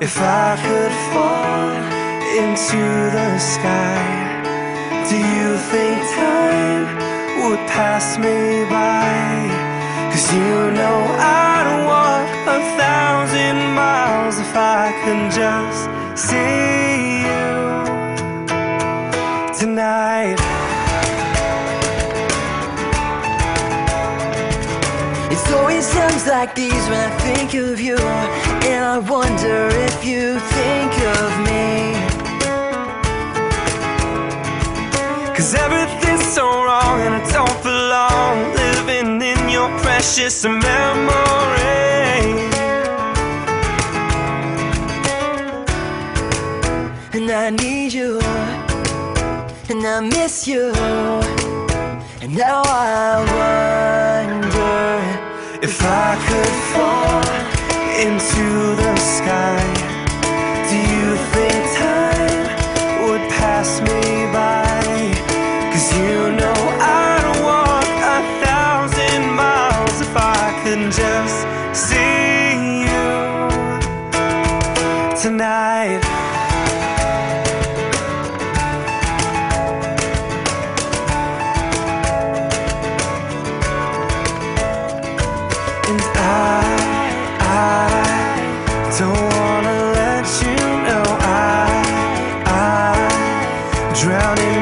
if I could fall into the sky. Do you think time would pass me by? Cause you know I'd walk a thousand miles if I could just see you tonight. It's always times like these when I think of you, and I wonder if you think of me. Cause everything's so wrong and I don't belong living in your precious memory. And I need you, and I miss you, and now I wonder If I could fall into the sky, do you think time would pass me by? Cause you know I'd walk a thousand miles if I could just see you tonight.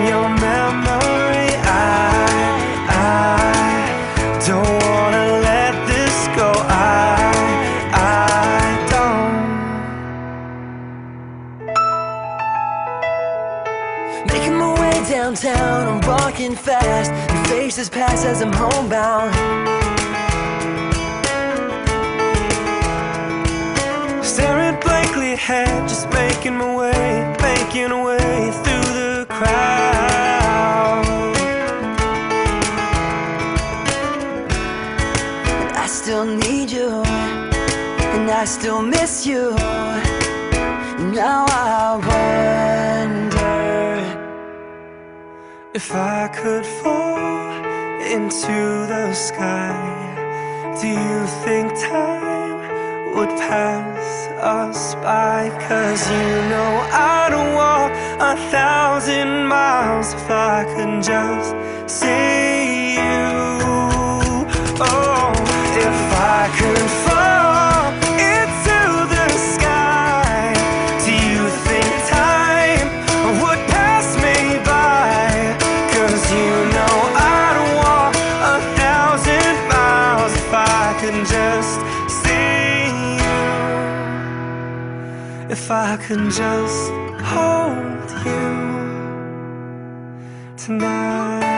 Your memory. I, I don't wanna let this go. I, I don't. Making my way downtown, I'm walking fast. Faces pass as I'm homebound. Staring blankly ahead, just making my way, making a way through and I still miss you. Now I wonder If I could fall into the sky, do you think time would pass us by? Cause you know I'd walk a thousand miles if I could just see you. Oh, If I could just hold you tonight.